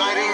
Almighty.